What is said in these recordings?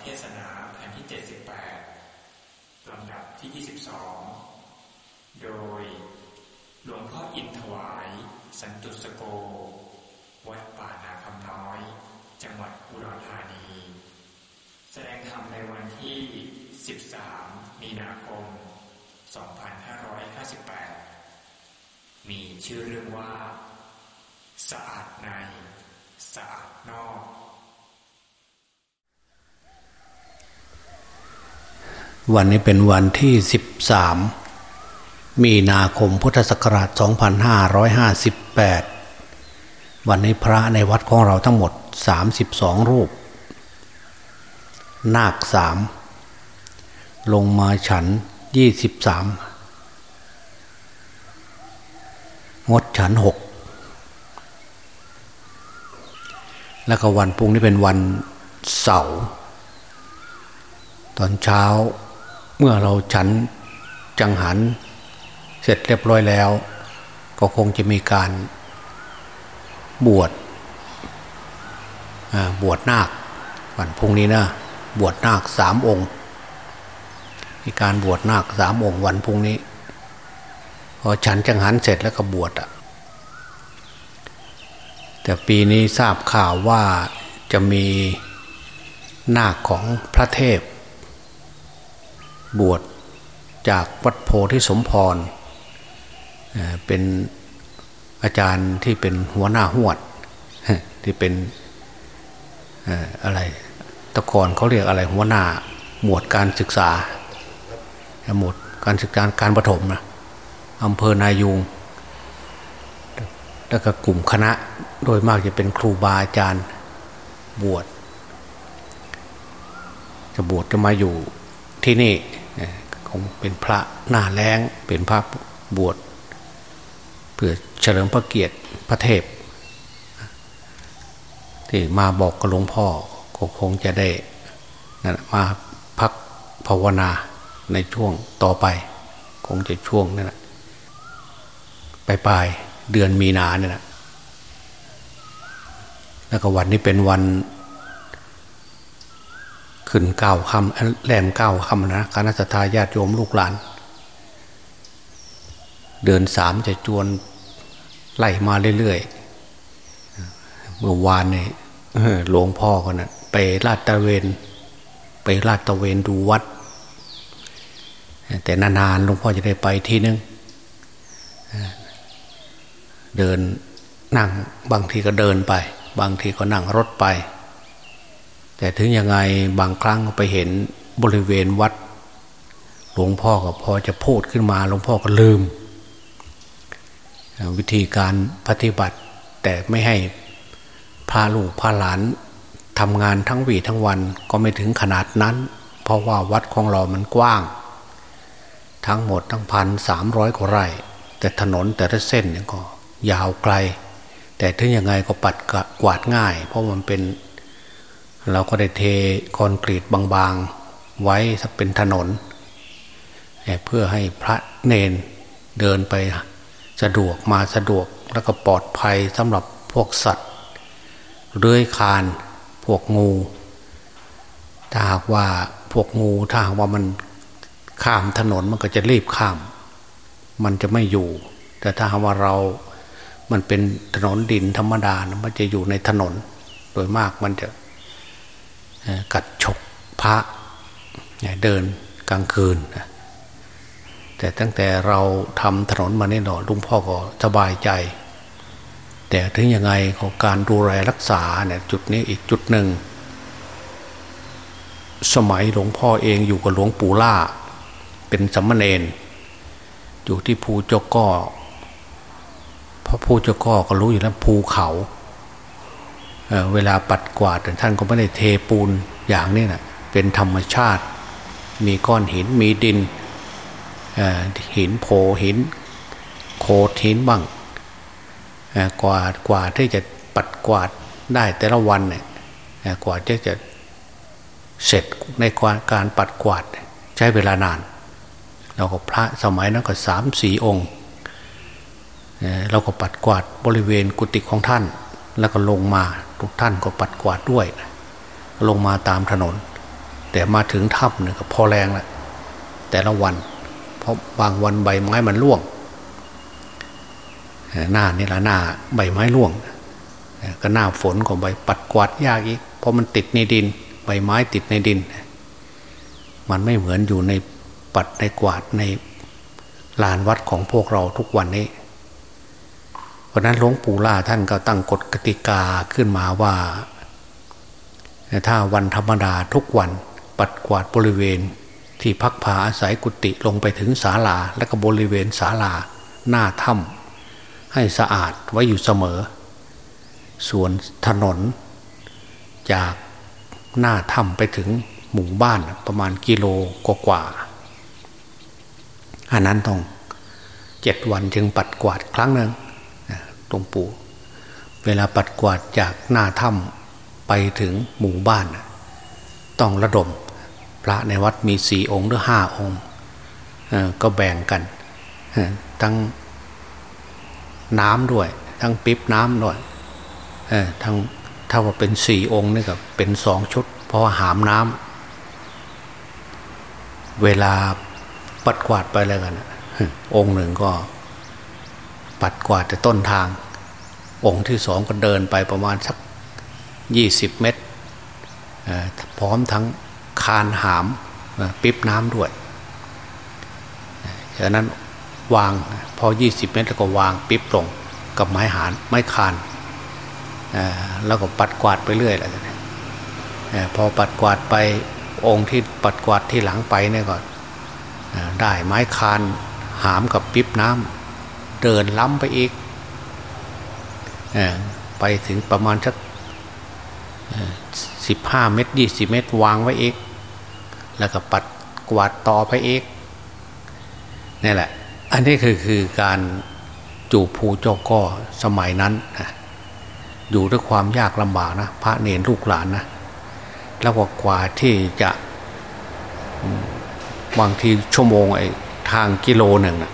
เทศนาแผ่นที่ 78 ลำดับที่ 22 โดยหลวงพ่ออินถวาย สันตุสโก วัดป่านาคำน้อย จังหวัดอุดรธานี แสดงธรรมในวันที่ 13 มีนาคม 2558 มีชื่อเรื่องว่า สะอาดใน สะอาดนอก วันนี้เป็นวันที่ 13 มีนาคมพุทธศักราช 2558 วันนี้พระในวัดของเราทั้งหมด 32 รูป นาคสามลงมาฉัน 23 งดฉัน 6 แล้วก็วันปุงนี้เป็นวันเสาร์ตอนเช้า เมื่อเราฉันจังหันเสร็จเรียบร้อยแล้ว ก็คงจะมีการบวชบวชนาควันพุ่งนี้นะบวชนาคสามองค์มีการบวชนาคสามองค์วันพุ่งนี้ พอฉันจังหันเสร็จแล้วก็บวชอะแต่ปีนี้ทราบข่าวว่าจะมีนาคของพระเทพ บวชจากวัดโพธิสมพรเป็นอาจารย์ที่เป็นหัวหน้าหวด ที่เป็นอะไรตะกอนเขาเรียกอะไรหัวหน้าหมวดการศึกษา หมวดการศึกษาการประถมนะอำเภอนายูงแล้วก็กลุ่มคณะโดยมากจะเป็นครูบาอาจารย์บวชจะบวชจะมาอยู่ที่นี่ คงเป็นพระหน้าแรงเป็นพระบวชเพื่อเฉลิมพระเกียรติพระเทพ ที่มาบอกกับหลวงพ่อก็คงจะได้นะมาพักภาวนาในช่วงต่อไป คงจะช่วงนั่นแหละปลายปลายเดือนมีนาเนี่ยนะแล้วก็วันนี้เป็นวัน ขึ้นเก้าคำแรมเก้าคำนะคณะสัตยาติโยมลูกหลาน เดือนสามจะจวนไล่มาเรื่อยๆ เมื่อวานเนี่ยหลวงพ่อคนนะไปลาดตะเวน ไปลาดตะเวนดูวัด แต่นานๆหลวงพ่อจะได้ไปทีนึงเดินนั่งบางทีก็เดินไป บางทีก็นั่งรถไป แต่ถึงยังไงบางครั้งไปเห็นบริเวณวัด หลวงพ่อก็พอจะพูดขึ้นมาหลวงพ่อก็ลืม วิธีการปฏิบัติ แต่ไม่ให้พาลูกพาหลานทำงานทั้งวีทั้งวันก็ไม่ถึงขนาดนั้น เพราะว่าวัดของเรามันกว้าง ทั้งหมดทั้งพันสามร้อยกว่าไร่ แต่ถนนแต่ละเส้นก็ยาวไกล แต่ถึงยังไงก็ปัดกวาดง่าย เพราะมันเป็น เราก็ได้เทคอนกรีตบางๆ ไว้เป็นถนน เพื่อให้พระเนนเดินไปสะดวกมาสะดวกแล้วก็ปลอดภัยสำหรับพวกสัตว์เลื้อยคานพวกงู ถ้าหากว่าพวกงูถ้าหากว่ามันข้ามถนนมันก็จะรีบข้าม มันจะไม่อยู่ แต่ถ้าหากว่าเรา มันเป็นถนนดินธรรมดานะมันจะอยู่ในถนน โดยมากมันจะ กัดฉกพระเดินกลางคืน แต่ตั้งแต่เราทำถนนมาเนี่ยหนอลุงพ่อก็สบายใจ แต่ถึงยังไงของการดูแลรักษาเนี่ยจุดนี้อีกจุดหนึ่ง สมัยหลวงพ่อเองอยู่กับหลวงปู่ล่า เป็นสัมมเนนอยู่ที่ภูเจ้าก้อพระภูเจ้าก้อก็รู้อยู่แล้วภูเขา เเวลาปัดกวาดท่านก็ไม่ได้เทปูนอย่างนี้นะเป็นธรรมชาติ มีก้อนหินมีดินหินโผหิน โคดหินบ้างกว่ากว่าที่จะปัดกวาดได้แต่ละวันเนี่ยกว่าที่จะเสร็จในการปัดกวาดใช้เวลานาน เราก็พระสมัยนั้นก็สามสี่องค์เราก็ปัดกวาดบริเวณกุฏิของท่าน แล้วก็ลงมา ทุกท่านก็ปัดกวาดด้วย ลงมาตามถนน แต่มาถึงถ้ำเนี่ยก็พอแรงแล้วแต่ละวัน เพราะบางวันใบไม้มันร่วงหน้านี่ละหน้าใบไม้ร่วง ก็หน้าฝนของใบปัดกวาดยากอีกเพราะมันติดในดิน ใบไม้ติดในดิน มันไม่เหมือนอยู่ในปัดในกวาดในลานวัดของพวกเราทุกวันนี้ ราะนั้นหลวงปู่ล่าท่านก็ตั้งกฎกติกาขึ้นมาว่า ถ้าวันธรรมดาทุกวันปัดกวาดบริเวณ ที่พักผาอาศัยกุฏิลงไปถึงศาลา และก็บริเวณศาลาหน้าถ้ำให้สะอาดไว้อยู่เสมอ ส่วนถนน จากหน้าถ้ำไปถึงหมู่บ้านประมาณกิโลกว่าอันนั้นต้องเจ็ดวันจึงปัดกวาดครั้งหนึ่ง ลวงปู่ เวลาปัดกวาดจากหน้าถ้ำไปถึงหมู่บ้าน ต้องระดม พระในวัดมีสี่องค์หรือห้าองค์ก็แบ่งกัน ทั้งน้ำด้วย ทั้งปิ๊บน้ำด้วยทั้งถ้าว่าเป็นสี่องค์นี่ก็เป็นสองชุด เพราะว่าหามน้ำเวลาปัดกวาดไปแล้วกันองค์หนึ่งก็ปัดกวาดแต่ต้นทาง องค์ที่สองก็เดินไปประมาณสักยี่สิบเมตร พร้อมทั้งคานหามปิ๊บน้ำด้วยจากนั้นวางพอยี่สิบเมตรแล้วก็วางปิ๊บลงกับไม้หานไม้คานแล้วก็ปัดกวาดไปเรื่อยแล้วพอปัดกวาดไปองค์ที่ปัดกวาดที่หลังไปเนี่ยก่อนได้ไม้คานหามกับปิ๊บน้ำเดินล้ำไปอีก ไปถึงประมาณสักสิบห้าเมตรยี่สิบเมตรวางไว้เอกแล้วก็ปัดกวาดต่อไปเอกนี่แหละ อันนี้คือคือการจูบภูเจ้าก็สมัยนั้นนะอยู่ด้วยความยากลำบากนะพระเนรลูกหลานนะแล้วกว่าที่จะบางทีชั่วโมงไอ้ทางกิโลหนึ่งนะ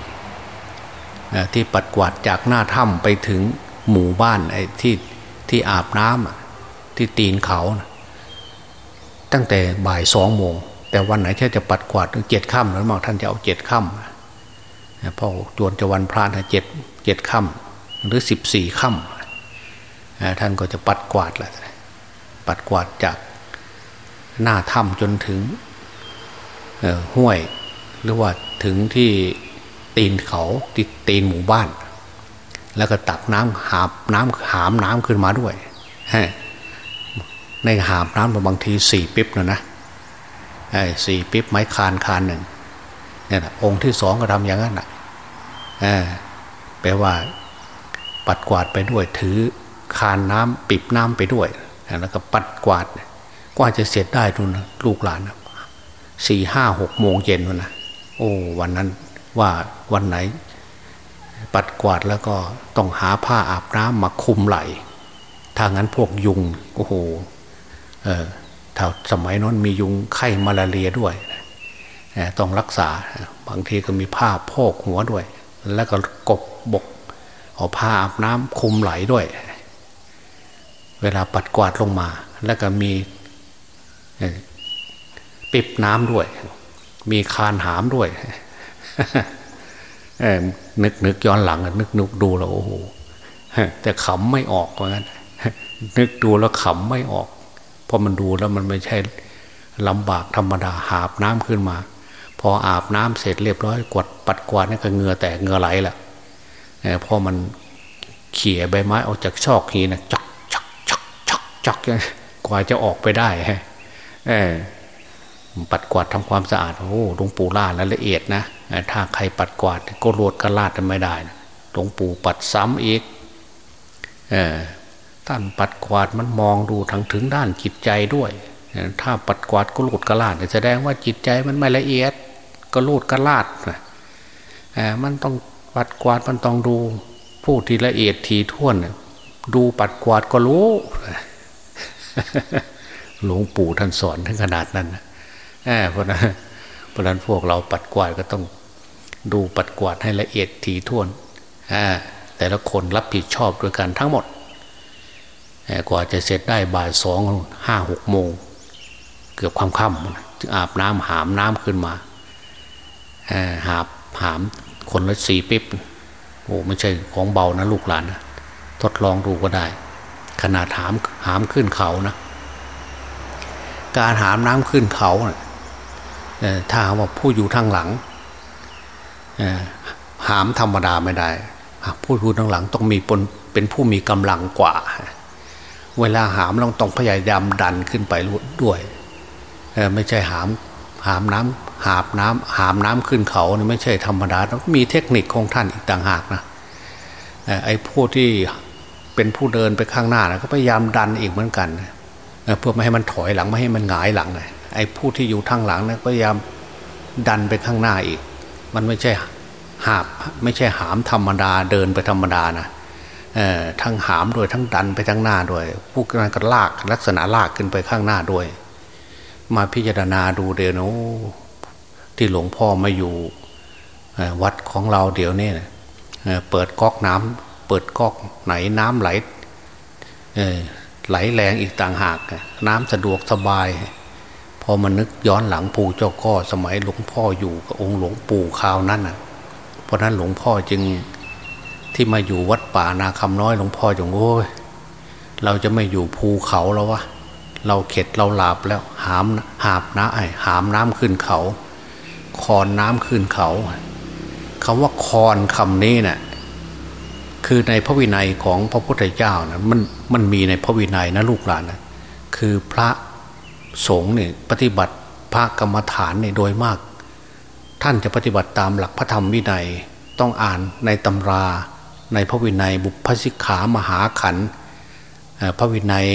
ที่ปัดกวาดจากหน้าถ้ำไปถึง หมู่บ้านไอ้ที่ที่อาบน้ำที่ตีนเขานะตั้งแต่บ่ายสองโมง แต่วันไหนที่จะปัดกวาดเจ็ดค่ำแล้วมางท่านจะเอาเจ็ดค่ำพอจวนจะวันพระนะเจ็ดเจ็ดค่ำหรือสิบสี่ค่ำท่านก็จะปัดกวาดแหละปัดกวาดจากหน้าถ้ำจนถึงห้วยหรือว่าถึงที่ตีนเขาติดตีนหมู่บ้าน แล้วก็ตักน้ำหาบน้ำหามน้ำขึ้นมาด้วยในหามน้ำบางทีสี่ปิ๊บนะนะสี่ปิ๊บไม้คานคานหนึ่งเนี่ยนะองค์ที่สองก็ทำอย่างนั้นอะแปลว่า ปัดกวาดไปด้วย ถือคานน้ำปิบน้ำไปด้วยแล้วก็ปัดกวาดกว่าจะเสร็จได้ทุนลูกหลานสี่ห้าหกโมงเย็นนะโอ้วันนั้นว่าวันไหน ปัดกวาดแล้วก็ต้องหาผ้าอาบน้ำมาคุมไหลถ้างั้นพวกยุงโอ้โหเออถ้าสมัยนั้นมียุงไข้มาลาเรียด้วยต้องรักษาบางทีก็มีผ้าโพกหัวด้วย แล้วก็กบบกเอาผ้าอาบน้ำคุมไหลด้วย เวลาปัดกวาดลงมา แล้วก็มีปิบน้ำด้วย มีคานหามด้วย นึกนึกย้อนหลังนึกนึกดูแล้วโอ้โหแต่ขำไม่ออกว่างั้นนึกดูแล้วขำไม่ออก เพราะมันดูแล้วมันไม่ใช่ลำบากธรรมดาหาบน้ำขึ้นมา พออาบน้ำเสร็จเรียบร้อยกวดปัดกวาดนี่ก็เงือแตกเงือไหลแหละพอมันเขี่ยใบไม้ออกจากชอกนี้นะจักจักจักจักจักกว่าจะออกไปได้ฮะปัดกวาดทำความสะอาดโอ้หลวงปู่ล่าและละเอียดนะ ถ้าใครปัดกวาด ก็รวดกระลาดไม่ได้หลวงปู่ปัดซ้ำอีกท่านปัดกวาดมันมองดูทั้งถึงด้านจิตใจด้วย ถ้าปัดกวาดก็รูดกระลาดแสดงว่าจิตใจมันไม่ละเอียด ก็รูดกระลาดมันต้องปัดกวาดมันต้องดูผู้ที่ละเอียดทีท่วนดูปัดกวาดก็รู้หลวงปู่ท่านสอนถึงขนาดนั้นนะเพราะนั้นเพราะนั้นพวกเราปัดกวาดก็ต้อง ดูปัดกวาดให้ละเอียดถี่ถ้วนแต่ละคนรับผิดชอบด้วยกันทั้งหมดกว่าจะเสร็จได้บ่ายสองห้าหกโมง เกือบค่ำค่อาบน้ำหามน้ำขึ้นมาหาบหามคนละสี่ปิ๊บโอ้ไม่ใช่ของเบานะลูกหลานนะทดลองดูก็ได้ ขนาดหามหามขึ้นเขานะ การหามน้ำขึ้นเขานะถ้าว่าผู้อยู่ทางหลัง หามธรรมดาไม่ได้ผู้อยู่ทางหลังต้องมีปนเป็นผู้มีกำลังกว่า เวลาหามเราต้องพยายามดันขึ้นไปด้วยไม่ใช่หามหามน้ำหาบน้ำหามน้ำขึ้นเขานี่ไม่ใช่ธรรมดาต้องมีเทคนิคของท่านอีกต่างหากนะไอ้ผู้ที่เป็นผู้เดินไปข้างหน้านะก็พยายามดันอีกเหมือนกันเพื่อไม่ให้มันถอยหลังไม่ให้มันหงายหลังไอ้ผู้ที่อยู่ทางหลังนะพยายามดันไปข้างหน้าอีก มันไม่ใช่หาบไม่ใช่หามธรรมดาเดินไปธรรมดานะทั้งหามด้วยทั้งดันไปทั้งหน้าด้วยผู้นั้นก็ลากลักษณะลากขึ้นไปข้างหน้าด้วย มาพิจารณาดูเดี๋ยวนู้ที่หลวงพ่อมาอยู่วัดของเราเดี๋ยวนี้เปิดก๊อกน้ำเปิดก๊อกไหนน้ำไหลไหลแรงอีกต่างหาก น้ำสะดวกสบาย อมานึกย้อนหลังปู่เจ้าก็สมัยหลวงพ่ออยู่กับองค์หลวงปู่คราวนั้นนะเพราะนั้นหลวงพ่อจึงที่มาอยู่วัดป่านาคำน้อยหลวงพ่อจงโอ้ยเราจะไม่อยู่ภูเขาแล้ววะเราเข็ดเราหลาบแล้วหามหาบน้ำไอหามน้ำขึ้นเขา คอนน้ำขึ้นเขาคำว่าคอนคำนี้เนะ่ยคือในพระวินัยของพระพุทธเจ้านะมันมันมีในพระวินัยนะลูกหลานนะคือพระ สงฆ์เนี่ยปฏิบัติพระกรรมฐานเนี่ยโดยมาก ท่านจะปฏิบัติตามหลักพระธรรมวินัยต้องอ่านในตำรา ในพระวินัยบุพสิกขามหาขันพระวินัย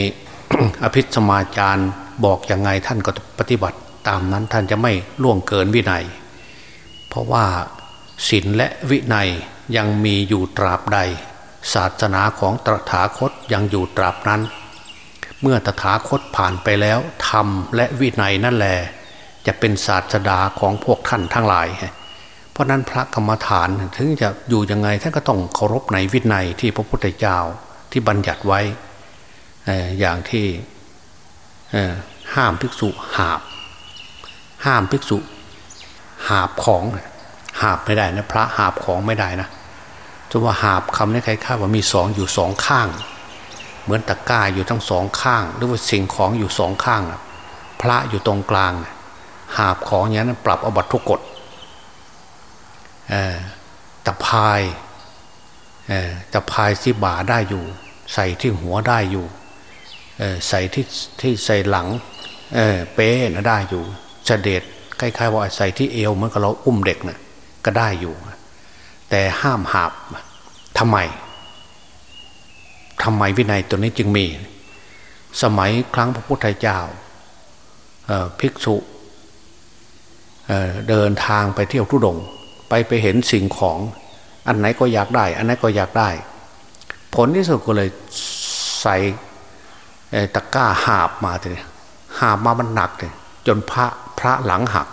อภิสมาจารย์บอกยังไงท่านก็ปฏิบัติตามนั้นท่านจะไม่ล่วงเกินวินัย เพราะว่าศีลและวินัยยังมีอยู่ตราบใด ศาสนาของตรถาคตยังอยู่ตราบนั้น เมื่อตถาคตผ่านไปแล้วธรรมและวินัยนั่นแหละจะเป็นศาสดาของพวกท่านทั้งหลาย เพราะนั้นพระกรรมฐานถึงจะอยู่ยังไงท่านก็ต้องเคารพในวินัยที่พระพุทธเจ้าที่บัญญัติไว้อย่างที่ห้ามภิกษุหาบ ห้ามภิกษุหาบของหาบไม่ได้นะพระหาบของไม่ได้นะจะว่าหาบคำนี้ใครข้าว่ามีสองอยู่สองข้าง เหมือนตะกร้าอยู่ทั้งสองข้าง หรือว่าสิ่งของอยู่สองข้างนะพระอยู่ตรงกลาง หาบของอย่างนั้นปรับอบัตทุกกฎตะพายตะพายที่บ่าได้อยู่ ใส่ที่หัวได้อยู่ใส่ที่ที่ใส่หลังเเป๊ะนะได้อยู่เสด็จคล้ายๆว่าใส่ที่เอวเหมือนกับเราอุ้มเด็กนะ่ะก็ได้อยู่ แต่ห้ามหาบทำไม ทำไมวินัยตัวนี้จึงมี สมัยครั้งพระพุทธเจ้าภิกษุเเดินทางไปเที่ยวทุดง ไปไปเห็นสิ่งของอันไหนก็อยากได้ อันไหนก็อยากได้ ผลที่สุดก็เลยใส่ตะกร้าหาบมาเลยหาบมามันหนักเลยจนพระพระหลังหัก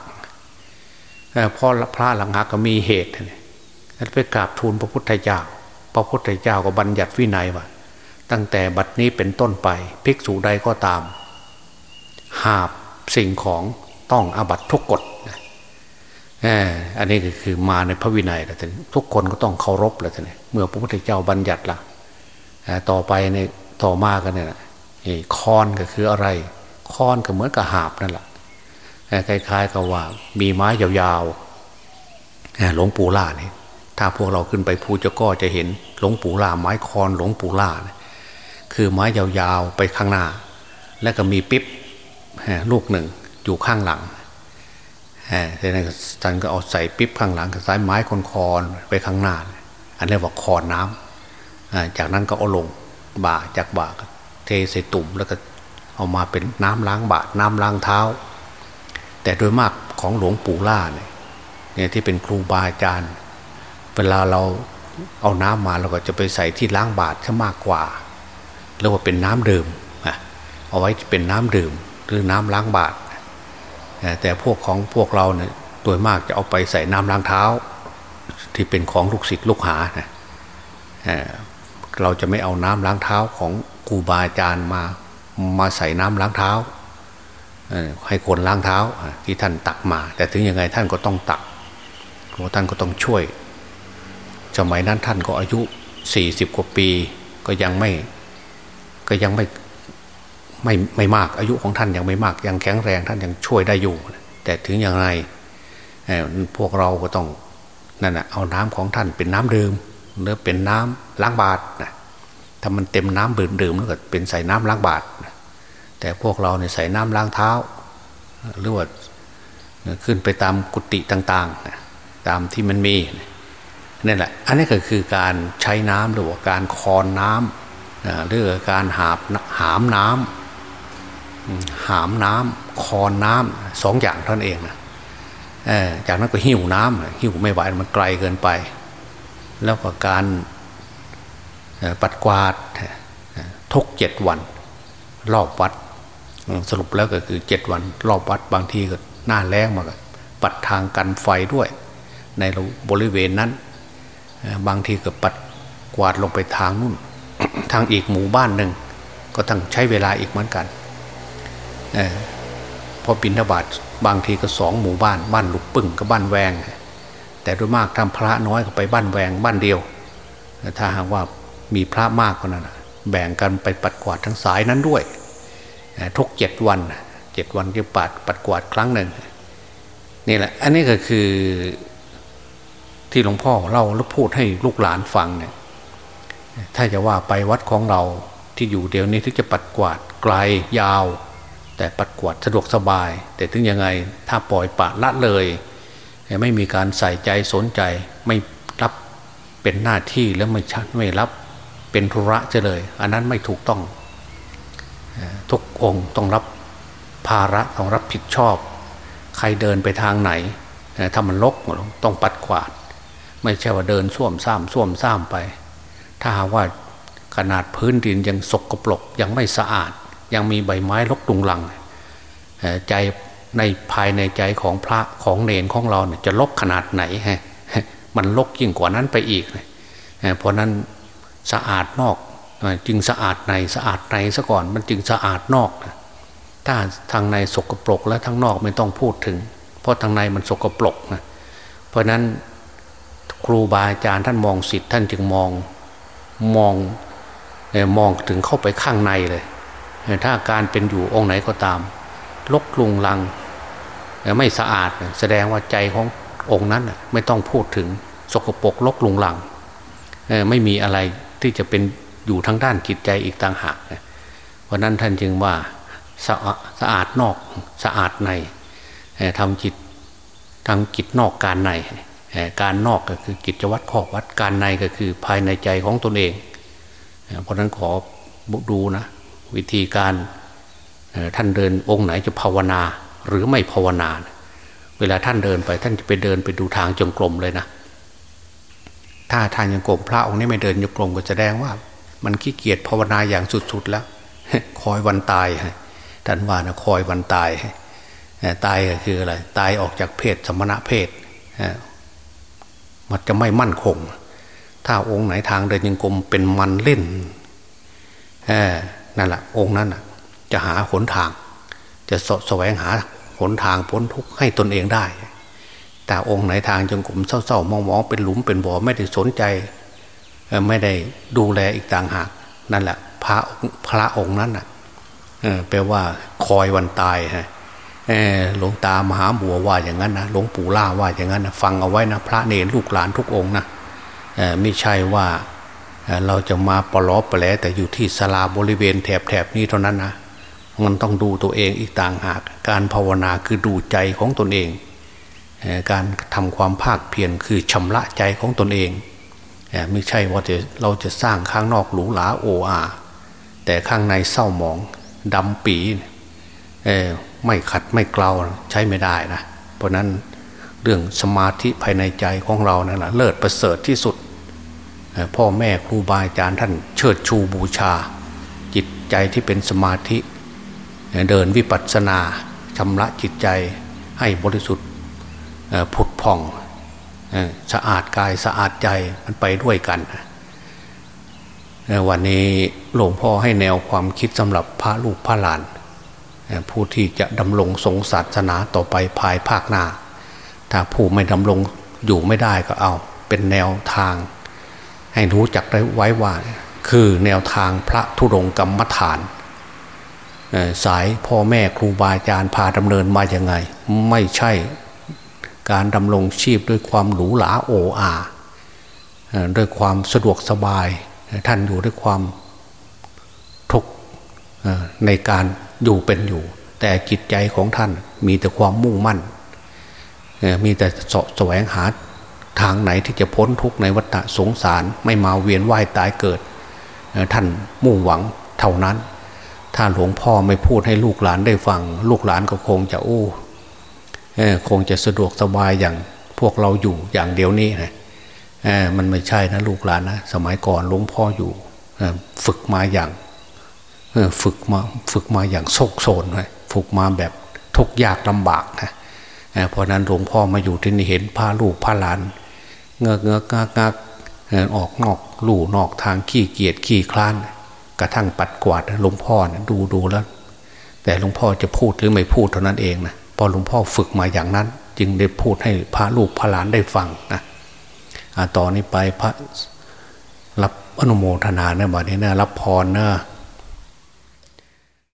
พอพระหลังหักก็มีเหตุเลยไปกราบทูลพระพุทธเจ้า พระพุทธเจ้าก็บัญญัติวินัยว่า ตั้งแต่บัดนี้เป็นต้นไป ภิกษุใดก็ตาม หาบสิ่งของต้องอาบัตทุกกฎอันนี้ก็คือมาในพระวินัยแล้วท่านทุกคนก็ต้องเคารพแล้วท่านเมื่อพระพุทธเจ้าบัญญัติละต่อไปในต่อมากันเนี่ยคอนก็คืออะไรคอนก็เหมือนกับหาบนั่นแหละคล้ายๆกับว่ามีไม้ยาวๆหลวงปู่ล่านี่ถ้าพวกเราขึ้นไปภูเจ้าก็จะเห็นหลวงปู่ล่าไม้คอนหลวงปู่ล่า คือไม้ยาวๆไปข้างหน้า แล้วก็มีปิ๊บลูกหนึ่งอยู่ข้างหลังแต่นั้นท่านก็เอาใส่ปิ๊บข้างหลังกับสายไม้คอนคอนไปข้างหน้า อันนี้ว่าคอนน้ำจากนั้นก็เอาลงบ่าจากบ่าเทใส่ตุ่มแล้วก็เอามาเป็นน้ำล้างบาดน้ำล้างเท้า แต่โดยมากของหลวงปู่ล่าเนี่ยที่เป็นครูบาอาจารย์ เวลาเราเอาน้ำมาเราก็จะไปใส่ที่ล้างบาดซะมากกว่า เรียกว่าเป็นน้ำดื่มเอาไว้เป็นน้ำดื่มหรือน้ำล้างบาดแต่พวกของพวกเราเนี่ยโดยมากจะเอาไปใส่น้ำล้างเท้า ที่เป็นของลูกศิษย์ลูกหานะเราจะไม่เอาน้ำล้างเท้าของครูบาอาจารย์มามาใส่น้ำล้างเท้าให้คนล้างเท้าที่ท่านตักมา แต่ถึงยังไงท่านก็ต้องตักเพราะท่านก็ต้องช่วยสมัยนั้นท่านก็อายุสี่สิบกว่าปีก็ยังไม่ ก็ยังไม่ไม่ไม่มากอายุของท่านยังไม่มากยังแข็งแรงท่านยังช่วยได้อยู่ แต่ถึงอย่างไรพวกเราก็ต้องนั่นแหะเอาน้ำของท่านเป็นน้ำดื่มหรือเป็นน้ำล้างบาตรนะถ้ามันเต็มน้ำดื่มดื่มแล้วก็เป็นใส่น้ำล้างบาตรแต่พวกเราเนี่ยใส่น้ำล้างเท้าหรือว่าขึ้นไปตามกุฏิต่างๆ ตามที่มันมีนี่แหละ อันนี้ก็คือการใช้น้ำหรือว่าการคอนน้ำ หรือการหาบหามน้ำหามน้ำคอนน้ำสองอย่างท่านเองนะจากนั้นก็หิวน้ำหิวไม่ไหวมันไกลเกินไป แล้วก็การปัดกวาดทุกเจ็ดวัน รอบวัด สรุปแล้วก็คือเจ็ดวัน รอบวัดบางทีก็หน้าแรงมากปัดทางกันไฟด้วย ในบริเวณนั้น บางทีก็ปัดกวาดลงไปทางนู่น ทางอีกหมู่บ้านหนึ่งก็ต้องใช้เวลาอีกเหมือนกันพอปินทบาทบางทีก็สองหมู่บ้านบ้านลุกปึ่งกับบ้านแวง แต่โดยมากทำพระน้อยก็ไปบ้านแวงบ้านเดียว ถ้าหากว่ามีพระมากกว่านั้นแบ่งกันไปปัดกวาดทั้งสายนั้นด้วยทุกเจ็ดวันเจ็ดวันจะปัดปัดกวาดครั้งหนึ่งนี่แหละ อันนี้ก็คือที่หลวงพ่อเล่าแล้วพูดให้ลูกหลานฟังเนี่ย ถ้าจะว่าไปวัดของเราที่อยู่เดียวนี้ที่จะปัดกวาดไกลยาว แต่ปัดกวาดสะดวกสบาย แต่ถึงยังไงถ้าปล่อยปะละเลย ไม่มีการใส่ใจสนใจไม่รับเป็นหน้าที่แล้วไม่ชัดไม่รับเป็นธุระจะเลย อันนั้นไม่ถูกต้อง ทุกองค์ต้องรับภาระต้องรับผิดชอบ ใครเดินไปทางไหน ถ้ามันลกต้องปัดกวาด ไม่ใช่ว่าเดินส้วมซ้ำส้วมซ้ำไป ถ้าหากว่าขนาดพื้นดินยังสกปรกยังไม่สะอาด ยังมีใบไม้ลกตุงลังใจในภายในใจของพระของเนนของเราเนี่ยจะลกขนาดไหนฮะมันลกยิ่งกว่านั้นไปอีกเพราะนั้นสะอาดนอกจึงสะอาดในสะอาดในซะก่อนมันจึงสะอาดนอกถ้าทางในสกปรกและทางนอกไม่ต้องพูดถึง เพราะทางในมันสกปรกนะเพราะนั้นครูบาอาจารย์ท่านมองสิทธิ์ท่านจึงมอง มองมองถึงเข้าไปข้างในเลย ถ้าการเป็นอยู่องค์ไหนก็ตาม ลกลุงลัง ไม่สะอาดแสดงว่าใจขององค์นั้นไม่ต้องพูดถึงสกปรกลกลุงลัง ไม่มีอะไรที่จะเป็นอยู่ทั้งด้านจิตใจอีกต่างหากเพราะนั้นท่านจึงว่าสะสะอาดนอกสะอาดในทำจิตทำกิจนอกการใน การนอกก็คือกิจวัตรขอบวัดการในก็คือภายในใจของตนเอง เพราะนั้นขอดูนะวิธีการท่านเดินองค์ไหนจะภาวนาหรือไม่ภาวนา เวลาท่านเดินไปท่านจะไปเดินไปดูทางจงกรมเลยนะ ถ้าทางจงกรมพระองค์นี้ไม่เดินจงกรมก็แสดงว่า มันขี้เกียจภาวนาอย่างสุดๆแล้ว คอยวันตายท่านว่านะคอยวันตายตายก็คืออะไรตายออกจากเพศสมณะเพศ มันจะไม่มั่นคง ถ้าองค์ไหนทางเดินยังกลมเป็นมันเล่นนั่นแหละองค์นั้นจะหาหนทาง จะสแสวงหาหนทางพ้นทุกข์ให้ตนเองได้ แต่องค์ไหนทางจงกรมเศร้าๆมองๆเป็นหลุมเป็นบ่อไม่ได้สนใจไม่ได้ดูแลอีกต่างหาก นั่นแหละพระพระองค์นั้นน่ะแปลว่าคอยวันตายฮะ หลวงตามหาบัวว่าอย่างนั้นนะหลวงปู่ล่าว่าอย่างนั้นนะฟังเอาไว้นะพระเนรลูกหลานทุกองนะไม่ใช่ว่าเราจะมาปลอบปแลแต่อยู่ที่สลาบริเวณแถบแถบนี้เท่านั้นนะมันต้องดูตัวเองอีกต่างหาก การภาวนาคือดูใจของตนเอง การทำความภาคเพียรคือชำระใจของตนเองไม่ใช่ว่าจะเราจะสร้างข้างนอกหรูหราโออาแต่ข้างในเศร้าหมองดำปี ไม่ขัดไม่เกลาใช้ไม่ได้นะเพราะนั้นเรื่องสมาธิภายในใจของเรานั่นแหละเลิศประเสริฐที่สุด พ่อแม่ครูบาอาจารย์ท่านเชิดชูบูชา จิตใจที่เป็นสมาธิเดินวิปัสสนาชำระจิตใจให้บริสุทธิ์ผุดผ่องสะอาดกายสะอาดใจมันไปด้วยกัน วันนี้หลวงพ่อให้แนวความคิดสำหรับพระลูกพระหลาน ผู้ที่จะดำรงทรงศาสนาต่อไปภายภาคหน้า ถ้าผู้ไม่ดำรงอยู่ไม่ได้ก็เอา เป็นแนวทาง ให้รู้จักได้ไว้ว่าคือแนวทางพระธุรงกรรมฐาน สายพ่อแม่ครูบาอาจารย์พาดำเนินมาอย่างไง ไม่ใช่การดำรงชีพด้วยความหรูหราโออาด้วยความสะดวกสบายท่านอยู่ด้วยความทุกในการ อยู่เป็นอยู่ แต่จิตใจของท่านมีแต่ความมุ่งมั่นมีแต่สะแสวงหาทางไหนที่จะพ้นทุกข์ในวัฏสงสารไม่มาเวียนว่ายตายเกิด ท่านมุ่งหวังเท่านั้น ถ้าหลวงพ่อไม่พูดให้ลูกหลานได้ฟัง ลูกหลานก็คงจะโอ้คงจะสะดวกสบายอย่างพวกเราอยู่อย่างเดียวนี้นะมันไม่ใช่นะลูกหลานนะสมัยก่อนหลวงพ่ออยู่ฝึกมาอย่าง ฝึกมาฝึกมาอย่างโศกโศนเลยฝึกมาแบบทุกยากลำบากนะเพราะนั้นหลวงพ่อมาอยู่ที่นี่เห็นพาลูกพาหลานเงือกเงือกงากงากออกนอกลู่นอกทางขี้เกียจขี้คลาน กระทั่งปัดกวาดหลวงพ่อนะดูดูแล้ว แต่หลวงพ่อจะพูดหรือไม่พูดเท่านั้นเองนะพอหลวงพ่อฝึกมาอย่างนั้น จึงได้พูดให้พระลูกพระหลานได้ฟังนะต่อนนี้ไปพระรับอนุโมทนาเนะบัดนี้นะรับพรเนะ